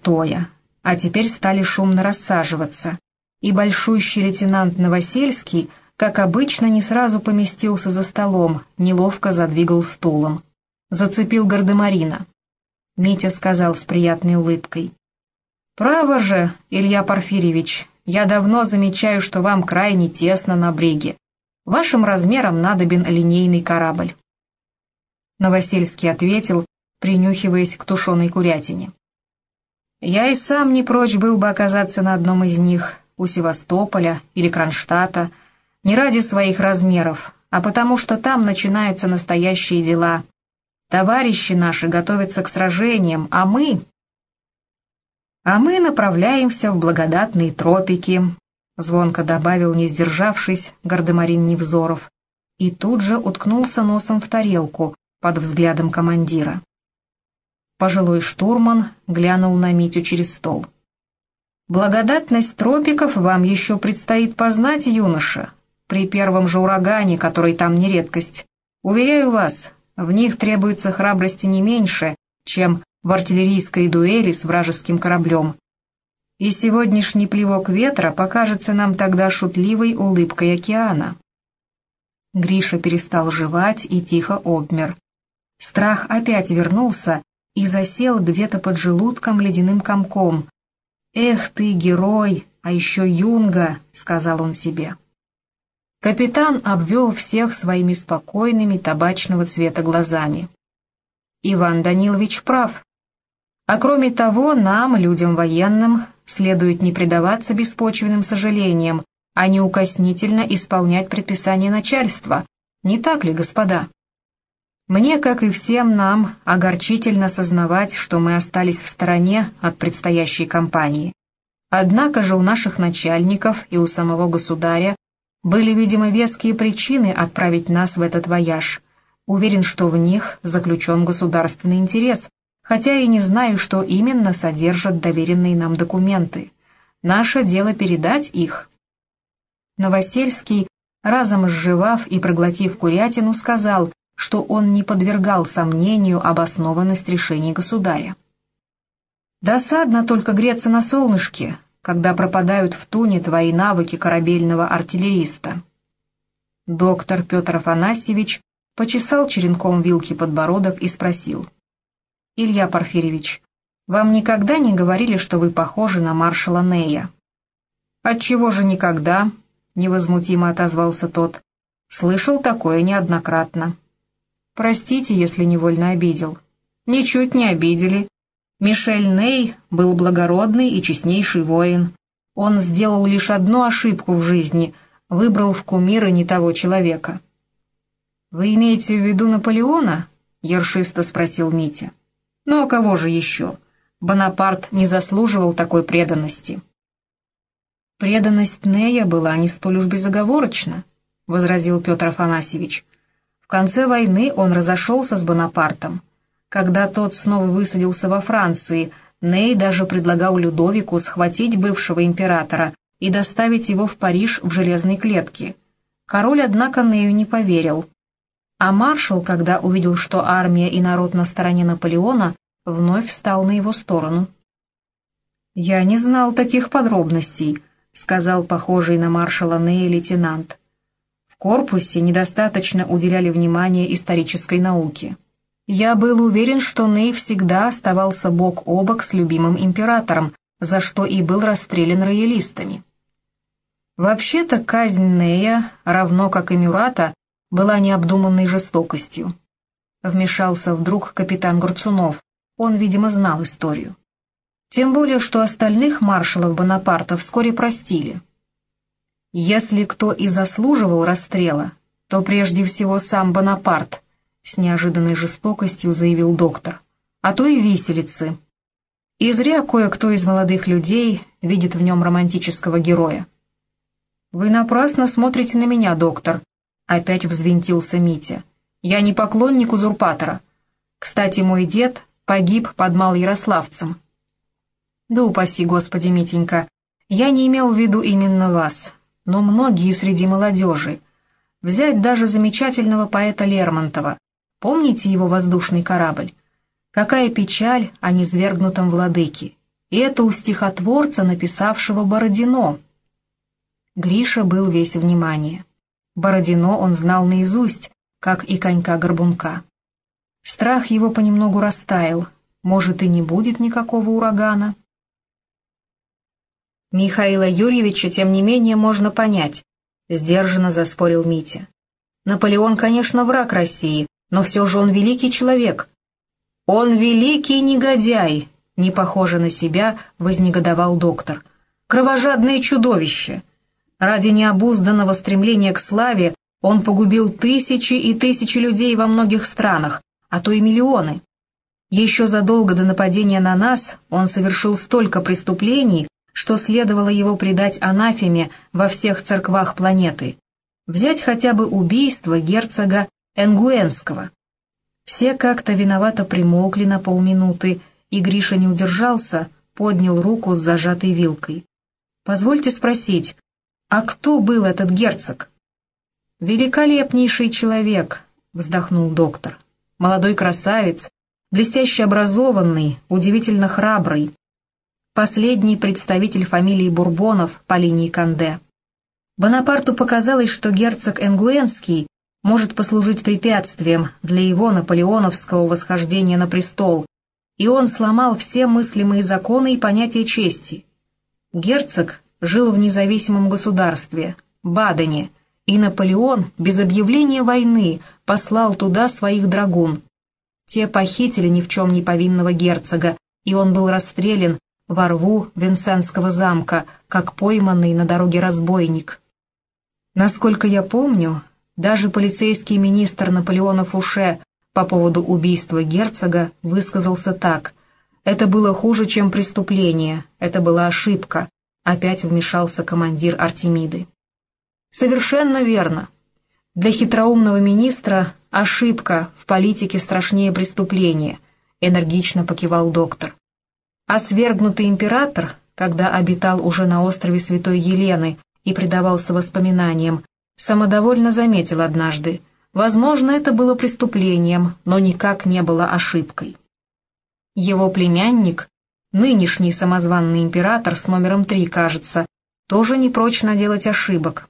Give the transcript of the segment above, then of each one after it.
стоя, а теперь стали шумно рассаживаться, и большущий лейтенант Новосельский, как обычно, не сразу поместился за столом, неловко задвигал стулом. Зацепил гардемарина. Митя сказал с приятной улыбкой. «Право же, Илья Порфирьевич, я давно замечаю, что вам крайне тесно на бриге. Вашим размерам надобен линейный корабль». Новосельский ответил, принюхиваясь к тушеной курятине. «Я и сам не прочь был бы оказаться на одном из них, у Севастополя или Кронштадта, не ради своих размеров, а потому что там начинаются настоящие дела. Товарищи наши готовятся к сражениям, а мы... А мы направляемся в благодатные тропики, звонко добавил, не сдержавшись, гардемарин Невзоров, и тут же уткнулся носом в тарелку под взглядом командира. Пожилой штурман глянул на Митю через стол. Благодатность тропиков вам еще предстоит познать, юноша, при первом же урагане, который там не редкость. Уверяю вас, в них требуется храбрости не меньше, чем в артиллерийской дуэли с вражеским кораблем. И сегодняшний плевок ветра покажется нам тогда шутливой улыбкой океана. Гриша перестал жевать и тихо обмер. Страх опять вернулся и засел где-то под желудком ледяным комком, «Эх ты, герой, а еще юнга», — сказал он себе. Капитан обвел всех своими спокойными табачного цвета глазами. Иван Данилович прав. А кроме того, нам, людям военным, следует не предаваться беспочвенным сожалениям, а неукоснительно исполнять предписания начальства. Не так ли, господа? Мне, как и всем нам, огорчительно сознавать, что мы остались в стороне от предстоящей кампании. Однако же у наших начальников и у самого государя были, видимо, веские причины отправить нас в этот вояж. Уверен, что в них заключен государственный интерес, хотя и не знаю, что именно содержат доверенные нам документы. Наше дело передать их. Новосельский, разом сживав и проглотив курятину, сказал, что он не подвергал сомнению обоснованность решений государя. Досадно только греться на солнышке, когда пропадают в туне твои навыки корабельного артиллериста. Доктор Петр Афанасьевич почесал черенком вилки подбородок и спросил. «Илья Порфирьевич, вам никогда не говорили, что вы похожи на маршала Нея?» «Отчего же никогда?» — невозмутимо отозвался тот. «Слышал такое неоднократно». Простите, если невольно обидел. Ничуть не обидели. Мишель Ней был благородный и честнейший воин. Он сделал лишь одну ошибку в жизни — выбрал в кумира не того человека. «Вы имеете в виду Наполеона?» — ершисто спросил Митя. «Ну а кого же еще? Бонапарт не заслуживал такой преданности». «Преданность Нея была не столь уж безоговорочна», — возразил Петр Афанасьевич конце войны он разошелся с Бонапартом. Когда тот снова высадился во Франции, Ней даже предлагал Людовику схватить бывшего императора и доставить его в Париж в железной клетке. Король, однако, Нею не поверил. А маршал, когда увидел, что армия и народ на стороне Наполеона, вновь встал на его сторону. «Я не знал таких подробностей», — сказал похожий на маршала Нея лейтенант корпусе недостаточно уделяли внимания исторической науке. Я был уверен, что Ней всегда оставался бок о бок с любимым императором, за что и был расстрелян роялистами. Вообще-то казнь Нея, равно как и Мюрата, была необдуманной жестокостью. Вмешался вдруг капитан Гурцунов, он, видимо, знал историю. Тем более, что остальных маршалов Бонапарта вскоре простили – если кто и заслуживал расстрела, то прежде всего сам Бонапарт, с неожиданной жестокостью заявил доктор, а то и виселицы. И зря кое-кто из молодых людей видит в нем романтического героя. «Вы напрасно смотрите на меня, доктор», — опять взвинтился Митя. «Я не поклонник узурпатора. Кстати, мой дед погиб под Малоярославцем». «Да упаси, Господи, Митенька, я не имел в виду именно вас, но многие среди молодежи. Взять даже замечательного поэта Лермонтова. Помните его воздушный корабль? Какая печаль о низвергнутом владыке. И это у стихотворца, написавшего Бородино. Гриша был весь внимание. Бородино он знал наизусть, как и конька-горбунка. Страх его понемногу растаял. Может, и не будет никакого урагана. Михаила Юрьевича, тем не менее, можно понять, сдержанно заспорил Митя. Наполеон, конечно, враг России, но все же он великий человек. Он великий негодяй, не похоже на себя, вознегодовал доктор. Кровожадное чудовище. Ради необузданного стремления к славе он погубил тысячи и тысячи людей во многих странах, а то и миллионы. Еще задолго до нападения на нас он совершил столько преступлений, что следовало его предать анафеме во всех церквах планеты. Взять хотя бы убийство герцога Энгуэнского. Все как-то виновато примолкли на полминуты, и Гриша не удержался, поднял руку с зажатой вилкой. «Позвольте спросить, а кто был этот герцог?» «Великолепнейший человек», — вздохнул доктор. «Молодой красавец, блестяще образованный, удивительно храбрый, последний представитель фамилии Бурбонов по линии Канде. Бонапарту показалось, что герцог Энгуэнский может послужить препятствием для его наполеоновского восхождения на престол, и он сломал все мыслимые законы и понятия чести. Герцог жил в независимом государстве, Бадене, и Наполеон без объявления войны послал туда своих драгун. Те похитили ни в чем не повинного герцога, и он был расстрелян во рву Винсенского замка, как пойманный на дороге разбойник. Насколько я помню, даже полицейский министр Наполеона Фуше по поводу убийства герцога высказался так. «Это было хуже, чем преступление, это была ошибка», опять вмешался командир Артемиды. «Совершенно верно. Для хитроумного министра ошибка в политике страшнее преступления», энергично покивал доктор. А свергнутый император, когда обитал уже на острове Святой Елены и предавался воспоминаниям, самодовольно заметил однажды, возможно, это было преступлением, но никак не было ошибкой. Его племянник, нынешний самозванный император с номером три, кажется, тоже не прочь наделать ошибок.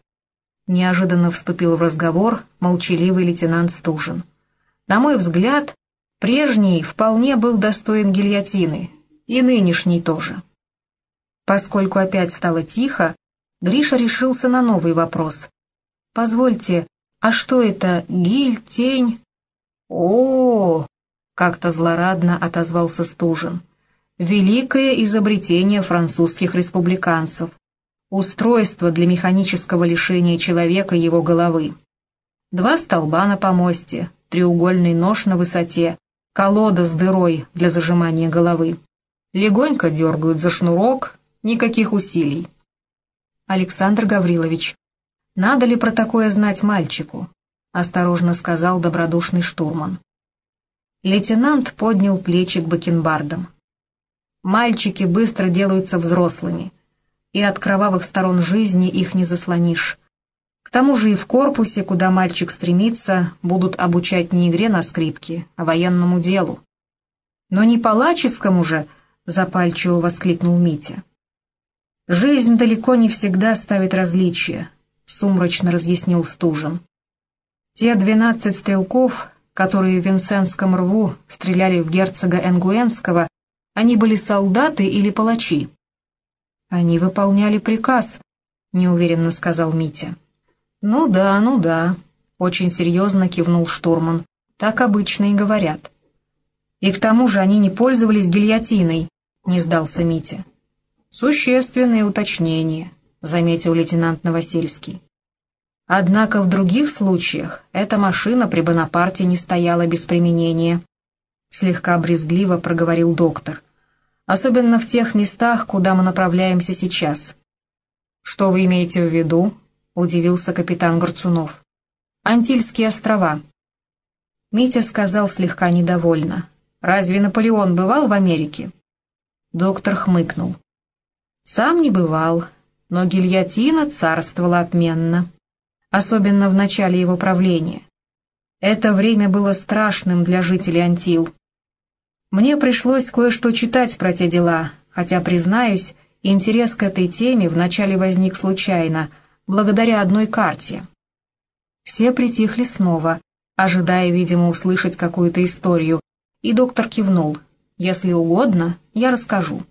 Неожиданно вступил в разговор молчаливый лейтенант Стужин. На мой взгляд, прежний вполне был достоин гильотины, и нынешний тоже. Поскольку опять стало тихо, Гриша решился на новый вопрос. «Позвольте, а что это, гиль, тень?» «О, -о, как-то злорадно отозвался Стужин. «Великое изобретение французских республиканцев. Устройство для механического лишения человека его головы. Два столба на помосте, треугольный нож на высоте, колода с дырой для зажимания головы. Легонько дергают за шнурок, никаких усилий. Александр Гаврилович, надо ли про такое знать мальчику? Осторожно сказал добродушный штурман. Лейтенант поднял плечи к бакенбардам. Мальчики быстро делаются взрослыми, и от кровавых сторон жизни их не заслонишь. К тому же и в корпусе, куда мальчик стремится, будут обучать не игре на скрипке, а военному делу. Но не палаческому же, — запальчиво воскликнул Митя. «Жизнь далеко не всегда ставит различия», — сумрачно разъяснил Стужин. «Те двенадцать стрелков, которые в Винсенском рву стреляли в герцога Энгуэнского, они были солдаты или палачи?» «Они выполняли приказ», — неуверенно сказал Митя. «Ну да, ну да», — очень серьезно кивнул штурман. «Так обычно и говорят». И к тому же они не пользовались гильотиной, не сдался Митя. Существенное уточнение, заметил лейтенант Новосельский. Однако в других случаях эта машина при Бонапарте не стояла без применения. Слегка брезгливо проговорил доктор. Особенно в тех местах, куда мы направляемся сейчас. «Что вы имеете в виду?» — удивился капитан Горцунов. «Антильские острова». Митя сказал слегка недовольно. Разве Наполеон бывал в Америке?» Доктор хмыкнул. «Сам не бывал, но гильотина царствовала отменно, особенно в начале его правления. Это время было страшным для жителей Антил. Мне пришлось кое-что читать про те дела, хотя, признаюсь, интерес к этой теме вначале возник случайно, благодаря одной карте. Все притихли снова, ожидая, видимо, услышать какую-то историю, и доктор кивнул. «Если угодно, я расскажу».